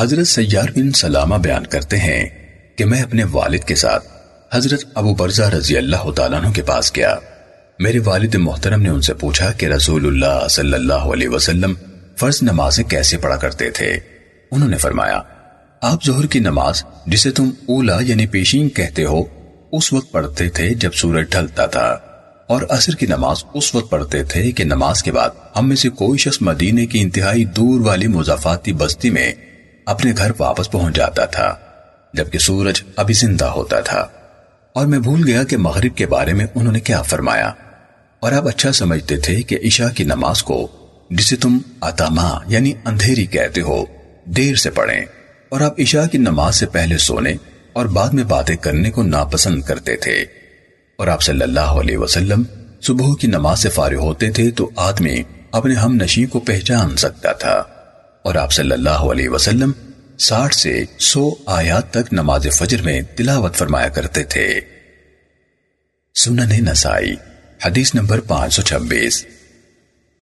حضرت سیار بن سلامہ بیان کرتے ہیں کہ میں اپنے والد کے ساتھ حضرت ابو برزہ رضی اللہ تعالیٰ عنہ کے پاس گیا۔ میرے والد محترم نے ان سے پوچھا کہ رسول اللہ صلی اللہ علیہ وسلم فرض نمازیں کیسے پڑھا کرتے تھے؟ انہوں نے فرمایا، آپ ظہر کی نماز جسے تم اولا یعنی پیشین کہتے ہو، اس وقت پڑھتے تھے جب سورج ڈھلتا تھا۔ اور عصر کی نماز اس وقت پڑھتے تھے کہ نماز کے بعد ہم میں سے کوئی شخص مدینے کی انتہائی دور والی مضافاتی بستی میں اپنے گھر واپس پہنچ جاتا تھا، جبکہ سورج ابھی زندہ ہوتا تھا۔ اور میں بھول گیا کہ مغرب کے بارے میں انہوں نے کیا فرمایا۔ اور آپ اچھا سمجھتے تھے کہ عشاء کی نماز کو جسے تم اتاما یعنی اندھیری کہتے ہو، دیر سے پڑھیں۔ اور آپ عشاء کی نماز سے پہلے سونے اور بعد میں باتیں کرنے کو ناپسند کرتے تھے۔ اور آپ صلی اللہ علیہ وسلم صبح کی نماز سے فارغ ہوتے تھے تو آدمی اپنے ہم نشی کو پہچان سکتا تھا۔ اور آپ صلی اللہ علیہ وسلم ساٹھ سے سو آیات تک نماز فجر میں تلاوت فرمایا کرتے تھے۔ سنن نسائی، حدیث نمبر پانچ سو چھبیس۔